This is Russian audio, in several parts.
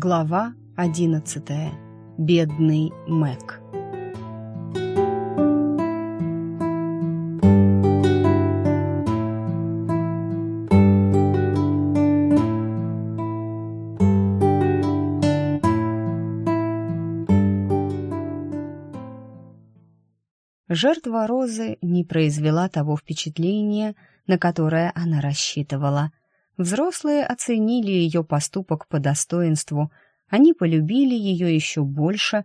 Глава одиннадцатая. Бедный Мэг. Жертва Розы не произвела того впечатления, на которое она рассчитывала. Взрослые оценили ее поступок по достоинству, они полюбили ее еще больше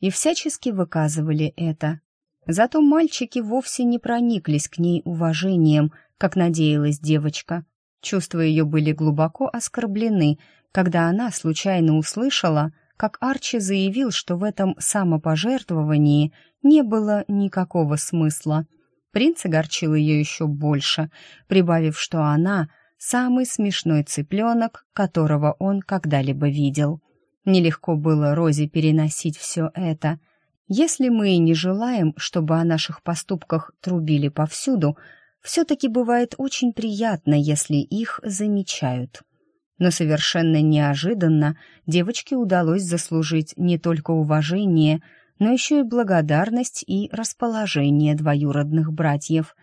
и всячески выказывали это. Зато мальчики вовсе не прониклись к ней уважением, как надеялась девочка. Чувства ее были глубоко оскорблены, когда она случайно услышала, как Арчи заявил, что в этом самопожертвовании не было никакого смысла. Принц огорчил ее еще больше, прибавив, что она — самый смешной цыпленок, которого он когда-либо видел. Нелегко было Розе переносить все это. Если мы и не желаем, чтобы о наших поступках трубили повсюду, все-таки бывает очень приятно, если их замечают. Но совершенно неожиданно девочке удалось заслужить не только уважение, но еще и благодарность и расположение двоюродных братьев.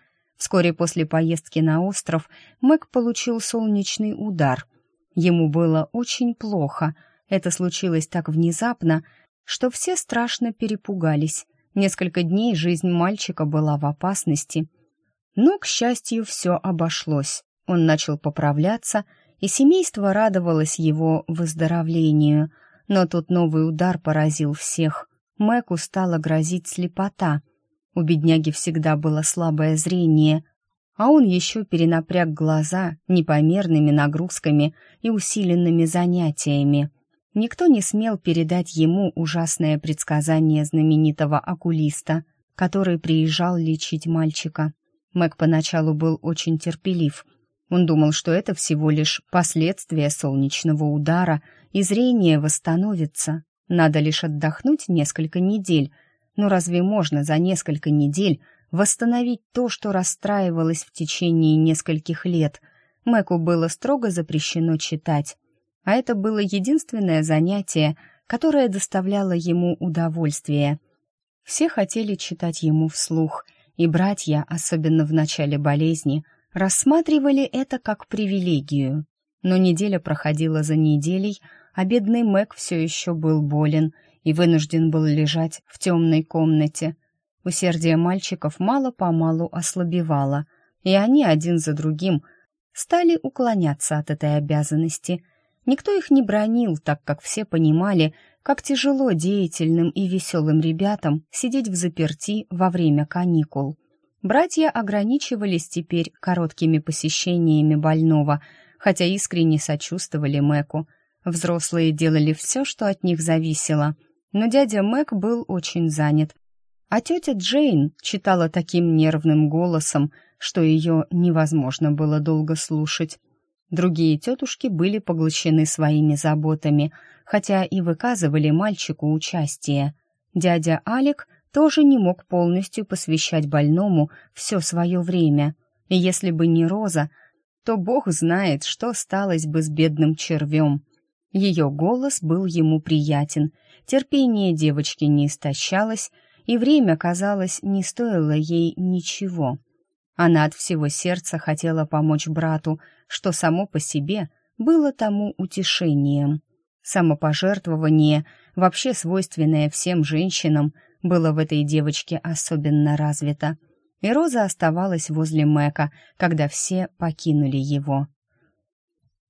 Вскоре после поездки на остров Мэг получил солнечный удар. Ему было очень плохо. Это случилось так внезапно, что все страшно перепугались. Несколько дней жизнь мальчика была в опасности. Но, к счастью, все обошлось. Он начал поправляться, и семейство радовалось его выздоровлению. Но тут новый удар поразил всех. Мэку стала грозить слепота. У бедняги всегда было слабое зрение, а он еще перенапряг глаза непомерными нагрузками и усиленными занятиями. Никто не смел передать ему ужасное предсказание знаменитого окулиста, который приезжал лечить мальчика. Мэг поначалу был очень терпелив. Он думал, что это всего лишь последствия солнечного удара, и зрение восстановится. Надо лишь отдохнуть несколько недель. Но разве можно за несколько недель восстановить то, что расстраивалось в течение нескольких лет? Мэку было строго запрещено читать. А это было единственное занятие, которое доставляло ему удовольствие. Все хотели читать ему вслух, и братья, особенно в начале болезни, рассматривали это как привилегию. Но неделя проходила за неделей, а бедный Мэг все еще был болен и вынужден был лежать в темной комнате. Усердие мальчиков мало-помалу ослабевало, и они один за другим стали уклоняться от этой обязанности. Никто их не бронил, так как все понимали, как тяжело деятельным и веселым ребятам сидеть в заперти во время каникул. Братья ограничивались теперь короткими посещениями больного, хотя искренне сочувствовали Мэку — Взрослые делали все, что от них зависело, но дядя Мэг был очень занят. А тетя Джейн читала таким нервным голосом, что ее невозможно было долго слушать. Другие тетушки были поглощены своими заботами, хотя и выказывали мальчику участие. Дядя Алик тоже не мог полностью посвящать больному все свое время. И если бы не Роза, то бог знает, что сталось бы с бедным червем. Ее голос был ему приятен, терпение девочки не истощалось, и время, казалось, не стоило ей ничего. Она от всего сердца хотела помочь брату, что само по себе было тому утешением. Самопожертвование, вообще свойственное всем женщинам, было в этой девочке особенно развито. И Роза оставалась возле Мэка, когда все покинули его.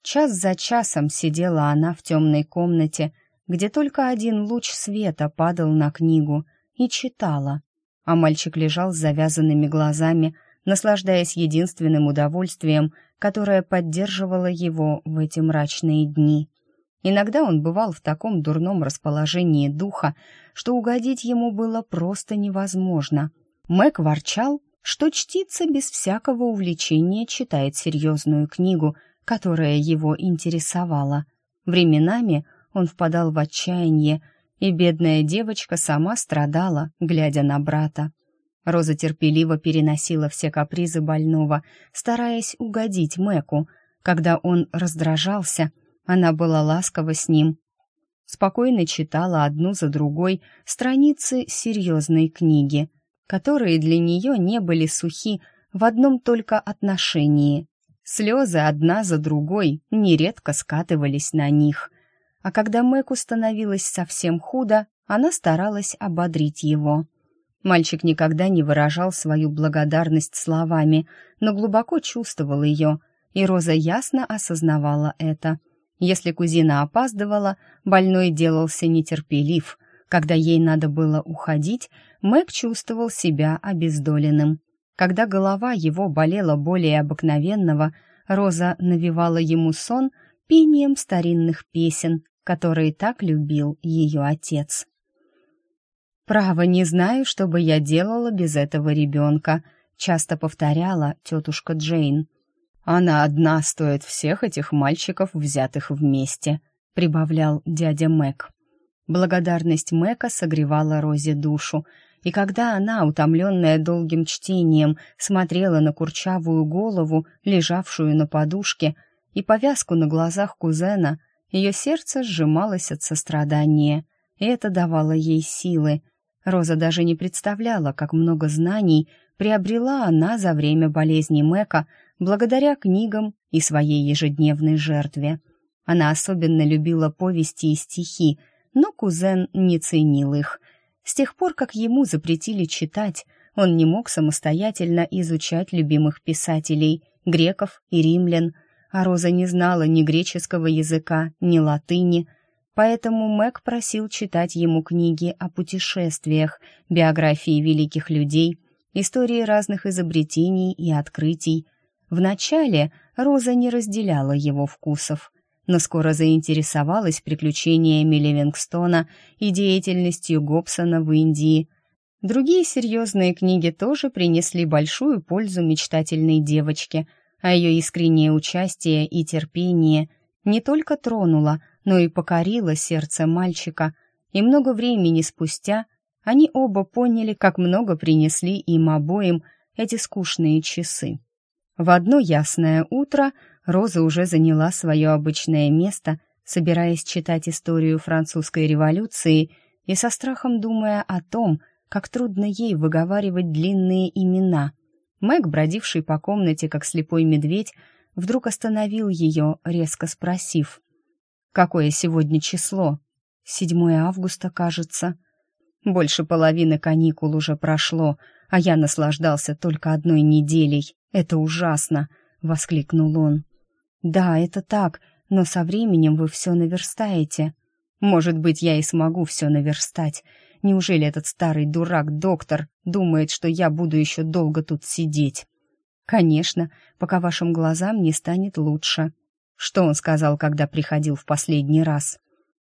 Час за часом сидела она в темной комнате, где только один луч света падал на книгу, и читала. А мальчик лежал с завязанными глазами, наслаждаясь единственным удовольствием, которое поддерживало его в эти мрачные дни. Иногда он бывал в таком дурном расположении духа, что угодить ему было просто невозможно. Мэг ворчал, что чтица без всякого увлечения читает серьезную книгу — которая его интересовала. Временами он впадал в отчаяние, и бедная девочка сама страдала, глядя на брата. Роза терпеливо переносила все капризы больного, стараясь угодить Мэку. Когда он раздражался, она была ласкова с ним, спокойно читала одну за другой страницы серьезной книги, которые для нее не были сухи в одном только отношении. Слезы одна за другой нередко скатывались на них. А когда Мэку становилось совсем худо, она старалась ободрить его. Мальчик никогда не выражал свою благодарность словами, но глубоко чувствовал ее, и Роза ясно осознавала это. Если кузина опаздывала, больной делался нетерпелив. Когда ей надо было уходить, Мэг чувствовал себя обездоленным. Когда голова его болела более обыкновенного, Роза навевала ему сон пением старинных песен, которые так любил ее отец. «Право, не знаю, что бы я делала без этого ребенка», — часто повторяла тетушка Джейн. «Она одна стоит всех этих мальчиков, взятых вместе», — прибавлял дядя Мэг. Благодарность Мэка согревала Розе душу, и когда она, утомленная долгим чтением, смотрела на курчавую голову, лежавшую на подушке, и повязку на глазах кузена, ее сердце сжималось от сострадания, и это давало ей силы. Роза даже не представляла, как много знаний приобрела она за время болезни Мэка благодаря книгам и своей ежедневной жертве. Она особенно любила повести и стихи, но кузен не ценил их. С тех пор, как ему запретили читать, он не мог самостоятельно изучать любимых писателей, греков и римлян, а Роза не знала ни греческого языка, ни латыни — Поэтому Мэг просил читать ему книги о путешествиях, биографии великих людей, истории разных изобретений и открытий. Вначале Роза не разделяла его вкусов, но скоро заинтересовалась приключениями Ливингстона и деятельностью Гобсона в Индии. Другие серьезные книги тоже принесли большую пользу мечтательной девочке, а ее искреннее участие и терпение не только тронуло, но и покорила сердце мальчика, и много времени спустя они оба поняли, как много принесли им обоим эти скучные часы. В одно ясное утро Роза уже заняла свое обычное место, собираясь читать историю французской революции и со страхом думая о том, как трудно ей выговаривать длинные имена. Мэг, бродивший по комнате, как слепой медведь, вдруг остановил ее, резко спросив. Какое сегодня число? 7 августа, кажется. Больше половины каникул уже прошло, а я наслаждался только одной неделей. Это ужасно, воскликнул он. Да, это так, но со временем вы все наверстаете. Может быть, я и смогу все наверстать. Неужели этот старый дурак-доктор думает, что я буду еще долго тут сидеть? Конечно, пока вашим глазам не станет лучше. Что он сказал, когда приходил в последний раз?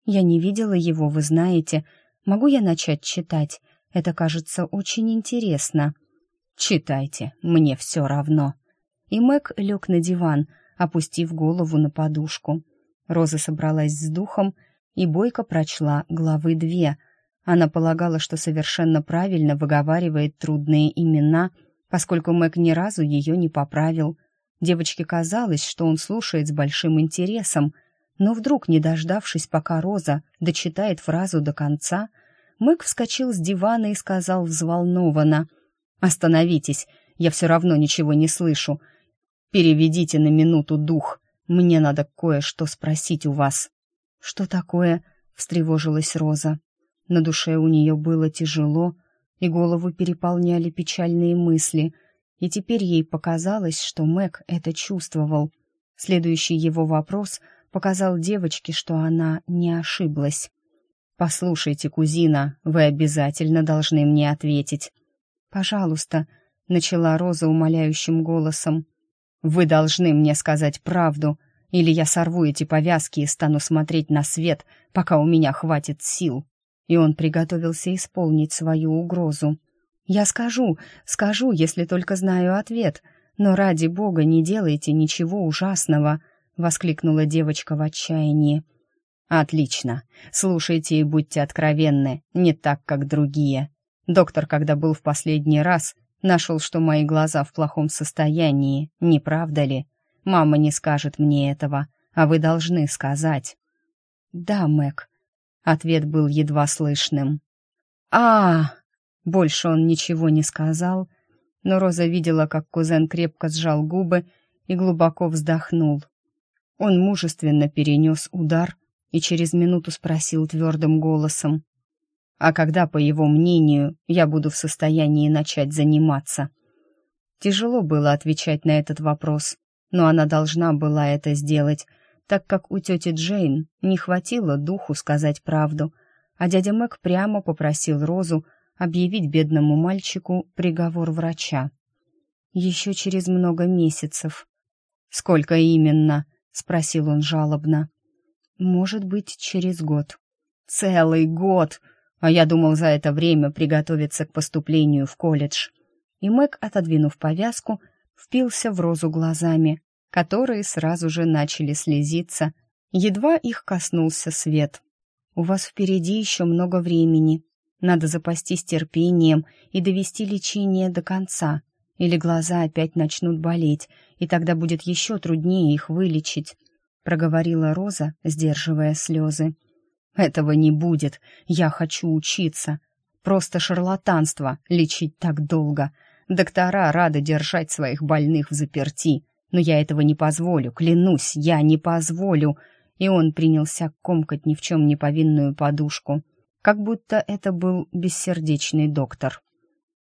Я не видела его, вы знаете. Могу я начать читать? Это кажется очень интересно. Читайте, мне все равно. И Мэг лег на диван, опустив голову на подушку. Роза собралась с духом и бойко прочла главы две. Она полагала, что совершенно правильно выговаривает трудные имена, поскольку Мэг ни разу ее не поправил — Девочке казалось, что он слушает с большим интересом, но вдруг, не дождавшись, пока Роза дочитает фразу до конца, Мэг вскочил с дивана и сказал взволнованно «Остановитесь, я все равно ничего не слышу. Переведите на минуту дух, мне надо кое-что спросить у вас». «Что такое?» — встревожилась Роза. На душе у нее было тяжело, и голову переполняли печальные мысли — и теперь ей показалось, что Мэг это чувствовал. Следующий его вопрос показал девочке, что она не ошиблась. «Послушайте, кузина, вы обязательно должны мне ответить». «Пожалуйста», — начала Роза умоляющим голосом. «Вы должны мне сказать правду, или я сорву эти повязки и стану смотреть на свет, пока у меня хватит сил». И он приготовился исполнить свою угрозу. «Я скажу, скажу, если только знаю ответ, но ради бога не делайте ничего ужасного», — воскликнула девочка в отчаянии. «Отлично. Слушайте и будьте откровенны, не так, как другие. Доктор, когда был в последний раз, нашел, что мои глаза в плохом состоянии, не правда ли? Мама не скажет мне этого, а вы должны сказать». «Да, Мэг». Ответ был едва слышным. а Больше он ничего не сказал, но Роза видела, как кузен крепко сжал губы и глубоко вздохнул. Он мужественно перенес удар и через минуту спросил твердым голосом. «А когда, по его мнению, я буду в состоянии начать заниматься?» Тяжело было отвечать на этот вопрос, но она должна была это сделать, так как у тети Джейн не хватило духу сказать правду, а дядя Мэг прямо попросил Розу объявить бедному мальчику приговор врача. Еще через много месяцев. «Сколько именно?» — спросил он жалобно. «Может быть, через год». «Целый год! А я думал за это время приготовиться к поступлению в колледж». И Мэг, отодвинув повязку, впился в Розу глазами, которые сразу же начали слезиться, едва их коснулся свет. «У вас впереди еще много времени. Надо запастись терпением и довести лечение до конца, или глаза опять начнут болеть, и тогда будет еще труднее их вылечить», — проговорила Роза, сдерживая слезы. «Этого не будет. Я хочу учиться. Просто шарлатанство лечить так долго. Доктора рады держать своих больных в заперти, но я этого не позволю, клянусь, я не позволю. И он принялся комкать ни в чем не повинную подушку, как будто это был бессердечный доктор.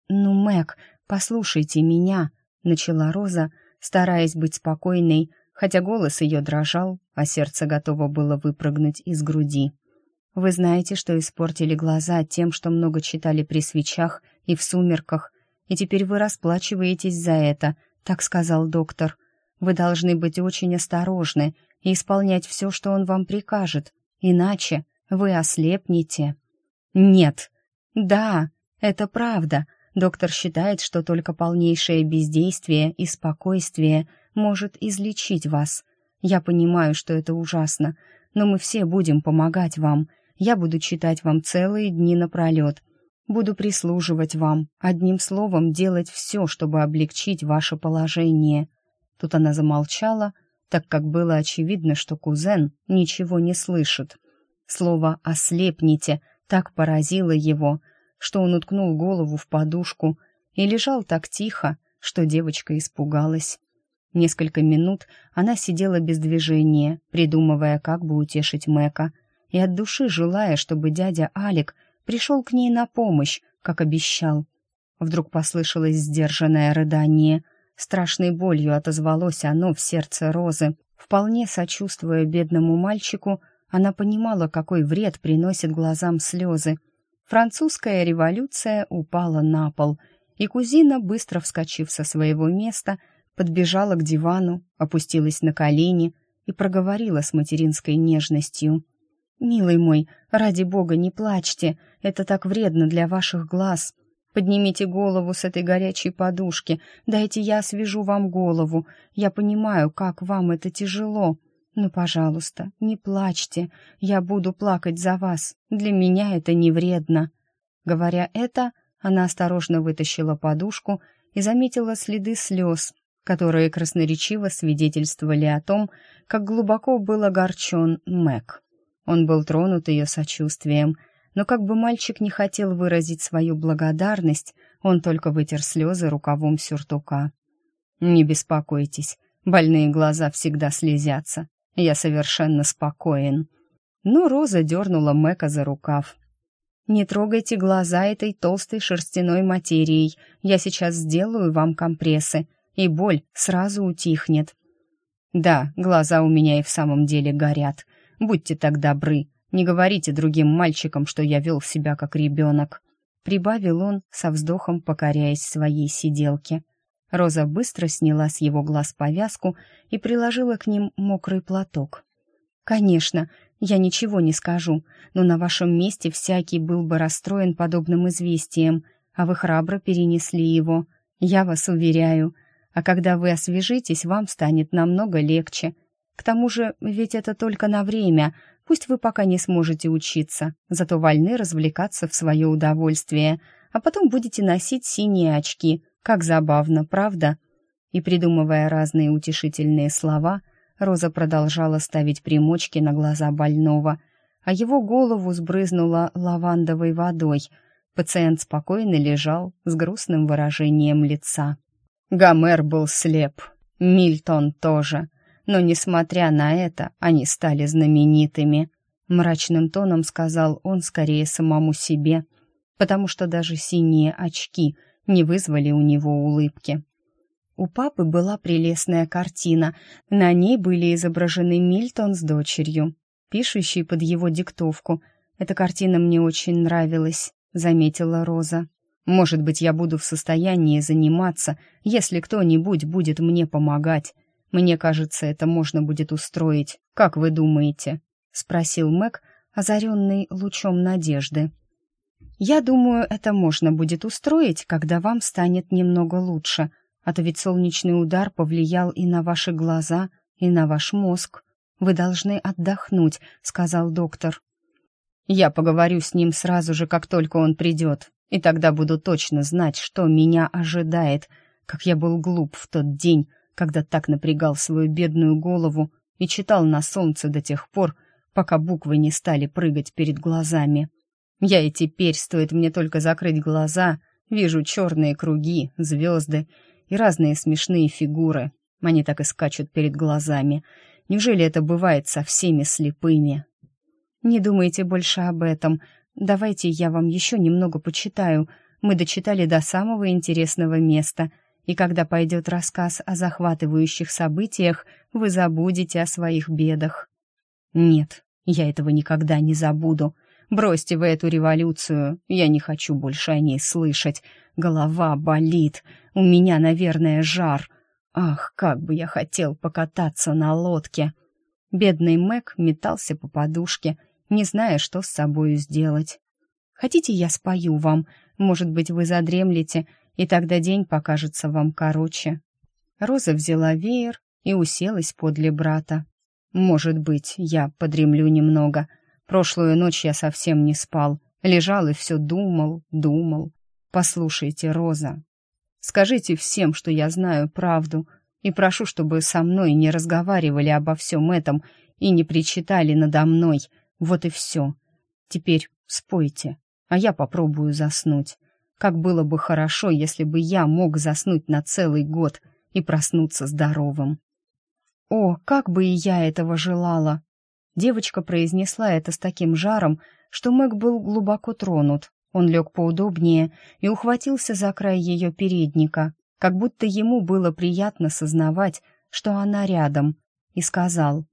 «Ну, Мэг, послушайте меня», — начала Роза, стараясь быть спокойной, хотя голос ее дрожал, а сердце готово было выпрыгнуть из груди. «Вы знаете, что испортили глаза тем, что много читали при свечах и в сумерках, и теперь вы расплачиваетесь за это», — так сказал доктор. Вы должны быть очень осторожны и исполнять все, что он вам прикажет, иначе вы ослепнете. Нет. Да, это правда. Доктор считает, что только полнейшее бездействие и спокойствие может излечить вас. Я понимаю, что это ужасно, но мы все будем помогать вам. Я буду читать вам целые дни напролет. Буду прислуживать вам, одним словом делать все, чтобы облегчить ваше положение. Тут она замолчала, так как было очевидно, что кузен ничего не слышит. Слово «ослепните» так поразило его, что он уткнул голову в подушку и лежал так тихо, что девочка испугалась. Несколько минут она сидела без движения, придумывая, как бы утешить Мэка, и от души желая, чтобы дядя Алик пришел к ней на помощь, как обещал. Вдруг послышалось сдержанное рыдание — Страшной болью отозвалось оно в сердце Розы. Вполне сочувствуя бедному мальчику, она понимала, какой вред приносит глазам слезы. Французская революция упала на пол, и кузина, быстро вскочив со своего места, подбежала к дивану, опустилась на колени и проговорила с материнской нежностью. «Милый мой, ради бога, не плачьте, это так вредно для ваших глаз. Поднимите голову с этой горячей подушки, дайте я освежу вам голову. Я понимаю, как вам это тяжело. Ну, пожалуйста, не плачьте, я буду плакать за вас. Для меня это не вредно». Говоря это, она осторожно вытащила подушку и заметила следы слез, которые красноречиво свидетельствовали о том, как глубоко был огорчен Мэг. Он был тронут ее сочувствием — но как бы мальчик не хотел выразить свою благодарность, он только вытер слезы рукавом сюртука. «Не беспокойтесь, больные глаза всегда слезятся. Я совершенно спокоен». Но Роза дернула Мэка за рукав. «Не трогайте глаза этой толстой шерстяной материей. Я сейчас сделаю вам компрессы, и боль сразу утихнет». «Да, глаза у меня и в самом деле горят. Будьте так добры, не говорите другим мальчикам, что я вел себя как ребенок», — прибавил он со вздохом, покоряясь своей сиделке. Роза быстро сняла с его глаз повязку и приложила к ним мокрый платок. «Конечно, я ничего не скажу, но на вашем месте всякий был бы расстроен подобным известием, а вы храбро перенесли его, я вас уверяю. А когда вы освежитесь, вам станет намного легче. К тому же, ведь это только на время, Пусть вы пока не сможете учиться, зато вольны развлекаться в свое удовольствие, а потом будете носить синие очки. Как забавно, правда?» И, придумывая разные утешительные слова, Роза продолжала ставить примочки на глаза больного, а его голову сбрызнуло лавандовой водой. Пациент спокойно лежал с грустным выражением лица. Гомер был слеп, Мильтон тоже, но, несмотря на это, они стали знаменитыми. Мрачным тоном сказал он скорее самому себе, потому что даже синие очки не вызвали у него улыбки. У папы была прелестная картина. На ней были изображены Мильтон с дочерью, пишущей под его диктовку. Эта картина мне очень нравилась, заметила Роза. Может быть, я буду в состоянии заниматься, если кто-нибудь будет мне помогать. Мне кажется, это можно будет устроить. Как вы думаете? спросил Мэг, озаренный лучом надежды. Я думаю, это можно будет устроить, когда вам станет немного лучше, а то ведь солнечный удар повлиял и на ваши глаза, и на ваш мозг. Вы должны отдохнуть, сказал доктор. Я поговорю с ним сразу же, как только он придет, и тогда буду точно знать, что меня ожидает, как я был глуп в тот день, когда так напрягал свою бедную голову и читал на солнце до тех пор, пока буквы не стали прыгать перед глазами. Я и теперь, стоит мне только закрыть глаза, вижу черные круги, звезды и разные смешные фигуры. Они так и скачут перед глазами. Неужели это бывает со всеми слепыми? Не думайте больше об этом. Давайте я вам еще немного почитаю. Мы дочитали до самого интересного места. И когда пойдет рассказ о захватывающих событиях, вы забудете о своих бедах. Нет, я этого никогда не забуду. Бросьте вы эту революцию, я не хочу больше о ней слышать. Голова болит, у меня, наверное, жар. Ах, как бы я хотел покататься на лодке. Бедный Мэг метался по подушке, не зная, что с собою сделать. Хотите, я спою вам? Может быть, вы задремлете, и тогда день покажется вам короче. Роза взяла веер и уселась подле брата. Может быть, я подремлю немного — Прошлую ночь я совсем не спал. Лежал и все думал, думал. Послушайте, Роза, скажите всем, что я знаю правду, и прошу, чтобы со мной не разговаривали обо всем этом и не причитали надо мной. Вот и все. Теперь спойте, а я попробую заснуть. Как было бы хорошо, если бы я мог заснуть на целый год и проснуться здоровым. О, как бы и я этого желала! Девочка произнесла это с таким жаром, что Мэг был глубоко тронут. Он лег поудобнее и ухватился за край ее передника, как будто ему было приятно сознавать, что она рядом, и сказал,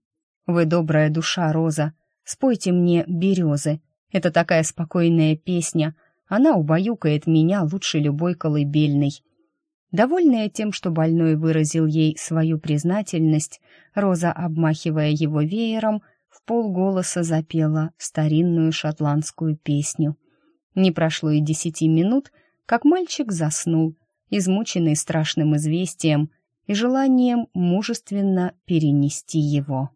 «Вы добрая душа, Роза, спойте мне «Березы». Это такая спокойная песня, она убаюкает меня лучше любой колыбельной». Довольная тем, что больной выразил ей свою признательность, Роза, обмахивая его веером, полголоса запела старинную шотландскую песню. Не прошло и десяти минут, как мальчик заснул, измученный страшным известием и желанием мужественно перенести его.